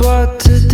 what to do.